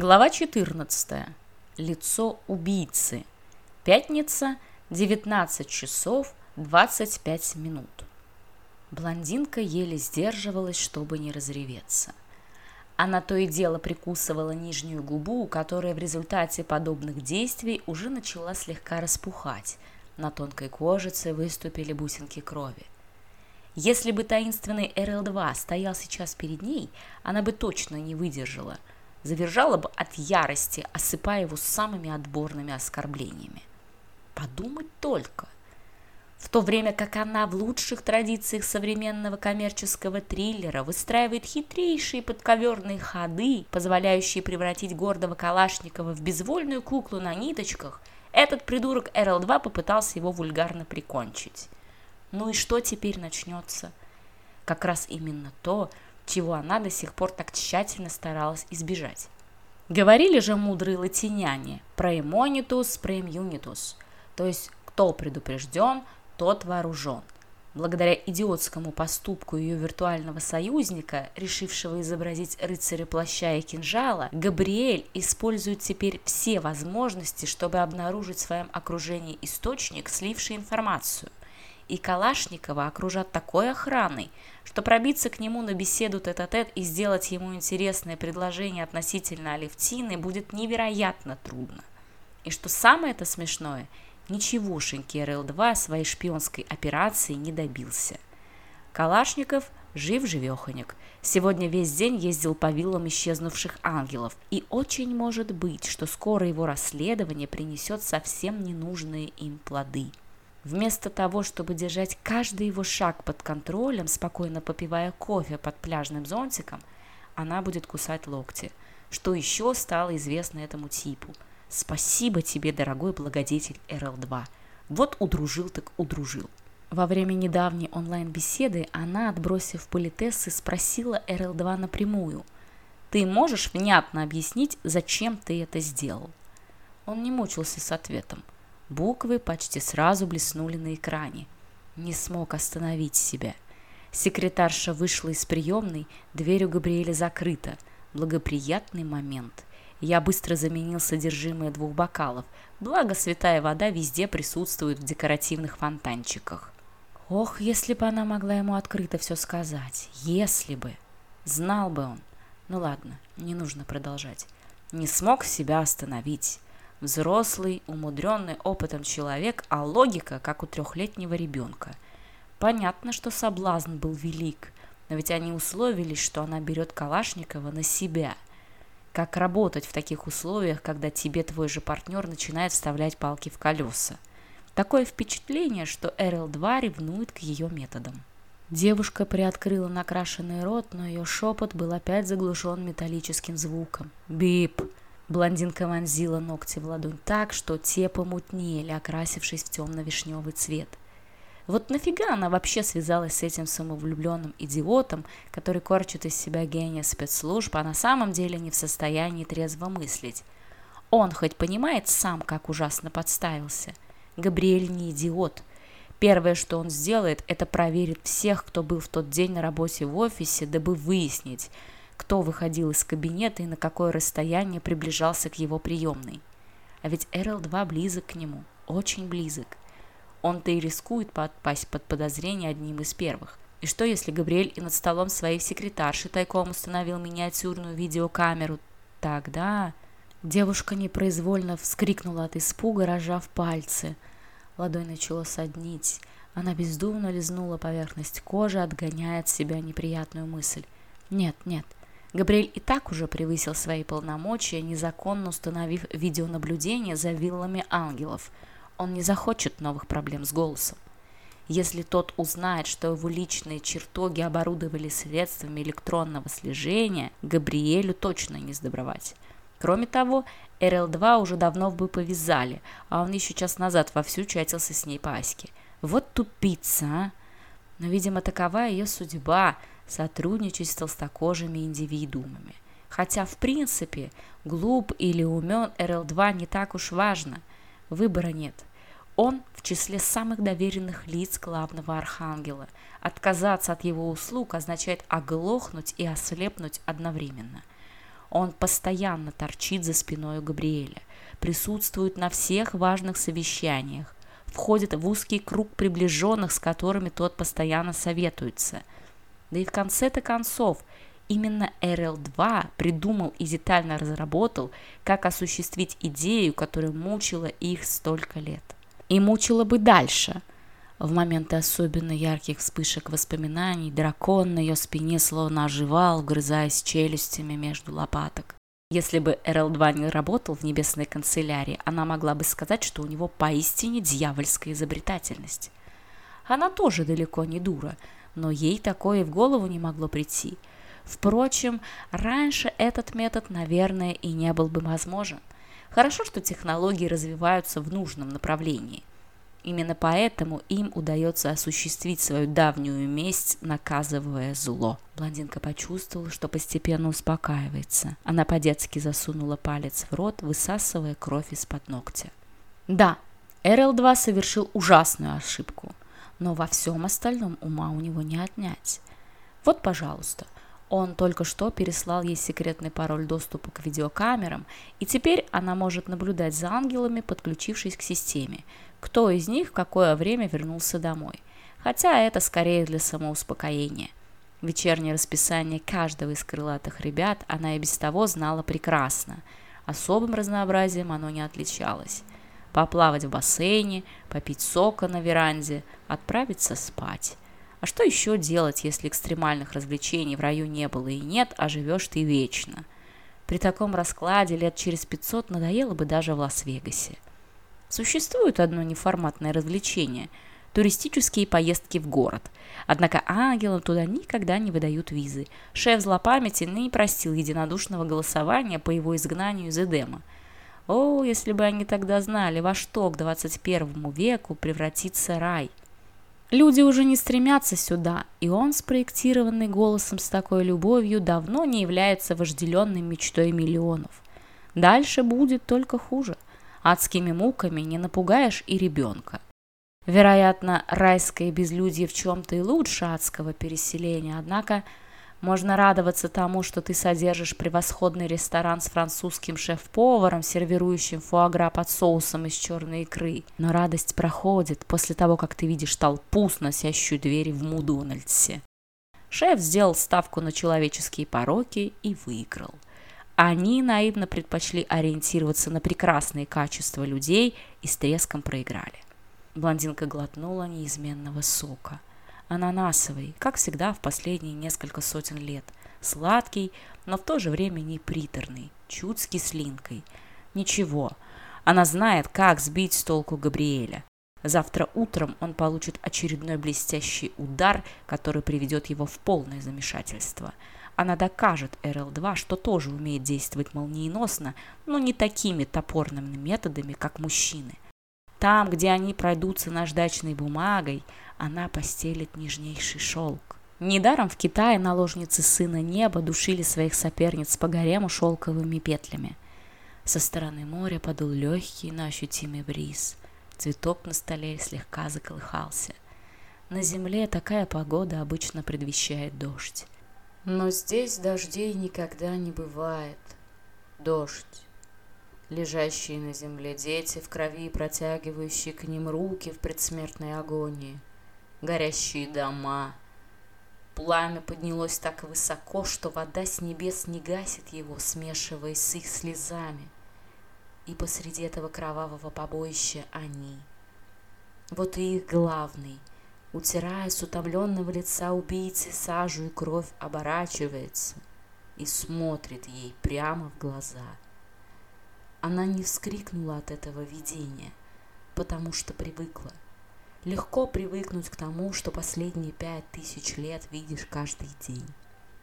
Глава 14. Лицо убийцы. Пятница, 19 часов 25 минут. Блондинка еле сдерживалась, чтобы не разреветься. Она то и дело прикусывала нижнюю губу, которая в результате подобных действий уже начала слегка распухать. На тонкой кожице выступили бусинки крови. Если бы таинственный РЛ-2 стоял сейчас перед ней, она бы точно не выдержала – завержала бы от ярости, осыпая его самыми отборными оскорблениями. Подумать только. В то время как она в лучших традициях современного коммерческого триллера выстраивает хитрейшие подковерные ходы, позволяющие превратить гордого Калашникова в безвольную куклу на ниточках, этот придурок РЛ-2 попытался его вульгарно прикончить. Ну и что теперь начнется? Как раз именно то, чего она до сих пор так тщательно старалась избежать. Говорили же мудрые латиняне «проэмонитус, проэмюнитус», то есть «кто предупрежден, тот вооружен». Благодаря идиотскому поступку ее виртуального союзника, решившего изобразить рыцаря плаща и кинжала, Габриэль использует теперь все возможности, чтобы обнаружить в своем окружении источник, сливший информацию – и Калашникова окружат такой охраной, что пробиться к нему на беседу тет-а-тет -тет и сделать ему интересное предложение относительно Алевтины будет невероятно трудно. И что самое то смешное, ничегошеньки РЛ-2 своей шпионской операции не добился. Калашников жив-живеханек. Сегодня весь день ездил по виллам исчезнувших ангелов. И очень может быть, что скоро его расследование принесет совсем ненужные им плоды. Вместо того, чтобы держать каждый его шаг под контролем, спокойно попивая кофе под пляжным зонтиком, она будет кусать локти. Что еще стало известно этому типу? Спасибо тебе, дорогой благодетель РЛ-2. Вот удружил так удружил. Во время недавней онлайн-беседы она, отбросив политессы, спросила РЛ-2 напрямую. «Ты можешь внятно объяснить, зачем ты это сделал?» Он не мучился с ответом – буквы почти сразу блеснули на экране. Не смог остановить себя. Секретарша вышла из приемной, дверь у Габриэля закрыта. Благоприятный момент. Я быстро заменил содержимое двух бокалов, благо святая вода везде присутствует в декоративных фонтанчиках. Ох, если бы она могла ему открыто все сказать. Если бы. Знал бы он. Ну ладно, не нужно продолжать. Не смог себя остановить взрослый, умудренный опытом человек, а логика, как у трехлетнего ребенка. Понятно, что соблазн был велик, но ведь они условились, что она берет Калашникова на себя. Как работать в таких условиях, когда тебе твой же партнер начинает вставлять палки в колеса? Такое впечатление, что РЛ-2 ревнует к ее методам. Девушка приоткрыла накрашенный рот, но ее шепот был опять заглушен металлическим звуком. «Бип!» Блондинка вонзила ногти в ладонь так, что те помутнели, окрасившись в темно-вишневый цвет. Вот нафига она вообще связалась с этим самовлюбленным идиотом, который корчит из себя гения спецслужб, а на самом деле не в состоянии трезво мыслить? Он хоть понимает сам, как ужасно подставился. Габриэль не идиот. Первое, что он сделает, это проверит всех, кто был в тот день на работе в офисе, дабы выяснить – кто выходил из кабинета и на какое расстояние приближался к его приемной. А ведь Эрл 2 близок к нему, очень близок. Он-то и рискует подпасть под подозрение одним из первых. И что, если Габриэль и над столом своей секретарши тайком установил миниатюрную видеокамеру? Тогда... Девушка непроизвольно вскрикнула от испуга, рожав пальцы. Ладонь начала соднить. Она бездумно лизнула поверхность кожи, отгоняя от себя неприятную мысль. «Нет, нет, Габриэль и так уже превысил свои полномочия, незаконно установив видеонаблюдение за виллами ангелов. Он не захочет новых проблем с голосом. Если тот узнает, что его личные чертоги оборудовали средствами электронного слежения, Габриэлю точно не сдобровать. Кроме того, РЛ-2 уже давно бы повязали, а он еще час назад вовсю чатился с ней по Аське. Вот тупица, а! Но, видимо, такова ее судьба – сотрудничество с такожими индивидуумами. Хотя, в принципе, глуп или умен РЛ-2 не так уж важно, выбора нет. Он в числе самых доверенных лиц главного архангела. Отказаться от его услуг означает оглохнуть и ослепнуть одновременно. Он постоянно торчит за спиной у Габриэля, присутствует на всех важных совещаниях, входит в узкий круг приближенных, с которыми тот постоянно советуется – да и в конце-то концов, именно RL2 придумал и детально разработал, как осуществить идею, которая мучила их столько лет. И мучила бы дальше. В моменты особенно ярких вспышек воспоминаний дракон на ее спине словно оживал, грызаясь челюстями между лопаток. Если бы RL2 не работал в небесной канцелярии, она могла бы сказать, что у него поистине дьявольская изобретательность. Она тоже далеко не дура, но ей такое в голову не могло прийти. Впрочем, раньше этот метод, наверное, и не был бы возможен. Хорошо, что технологии развиваются в нужном направлении. Именно поэтому им удается осуществить свою давнюю месть, наказывая зло. Блондинка почувствовала, что постепенно успокаивается. Она по-детски засунула палец в рот, высасывая кровь из-под ногтя. Да, РЛ-2 совершил ужасную ошибку – но во всем остальном ума у него не отнять. Вот, пожалуйста, он только что переслал ей секретный пароль доступа к видеокамерам, и теперь она может наблюдать за ангелами, подключившись к системе, кто из них в какое время вернулся домой. Хотя это скорее для самоуспокоения. Вечернее расписание каждого из крылатых ребят она и без того знала прекрасно. Особым разнообразием оно не отличалось поплавать в бассейне, попить сока на веранде, отправиться спать. А что еще делать, если экстремальных развлечений в раю не было и нет, а живешь ты вечно? При таком раскладе лет через 500 надоело бы даже в Лас-Вегасе. Существует одно неформатное развлечение – туристические поездки в город. Однако ангелам туда никогда не выдают визы. Шеф злопамятен и не простил единодушного голосования по его изгнанию из Эдема – О, если бы они тогда знали, во что к 21 веку превратится рай. Люди уже не стремятся сюда, и он, спроектированный голосом с такой любовью, давно не является вожделенной мечтой миллионов. Дальше будет только хуже – Адскими муками не напугаешь и ребенка. Вероятно, райское безлюдье в чем-то и лучше адского переселения, однако можно радоваться тому, что ты содержишь превосходный ресторан с французским шеф-поваром, сервирующим фуагра под соусом из черной икры. Но радость проходит после того, как ты видишь толпу, сносящую двери в Мудональдсе. Шеф сделал ставку на человеческие пороки и выиграл. Они наивно предпочли ориентироваться на прекрасные качества людей и с треском проиграли. Блондинка глотнула неизменного сока. ананасовый, как всегда в последние несколько сотен лет, сладкий, но в то же время не приторный, чуть с кислинкой. Ничего, она знает, как сбить с толку Габриэля. Завтра утром он получит очередной блестящий удар, который приведет его в полное замешательство. Она докажет РЛ-2, что тоже умеет действовать молниеносно, но не такими топорными методами, как мужчины – Там, где они пройдутся наждачной бумагой, она постелит нежнейший шелк. Недаром в Китае наложницы сына неба душили своих соперниц по гарему шелковыми петлями. Со стороны моря подул легкий, но ощутимый бриз. Цветок на столе слегка заколыхался. На земле такая погода обычно предвещает дождь. Но здесь дождей никогда не бывает. Дождь. Лежащие на земле дети в крови, протягивающие к ним руки в предсмертной агонии. Горящие дома. Пламя поднялось так высоко, что вода с небес не гасит его, смешиваясь с их слезами. И посреди этого кровавого побоища они. Вот и их главный — утирая с утомленного лица убийцы сажу и кровь, оборачивается и смотрит ей прямо в глаза. Она не вскрикнула от этого видения, потому что привыкла. Легко привыкнуть к тому, что последние пять тысяч лет видишь каждый день.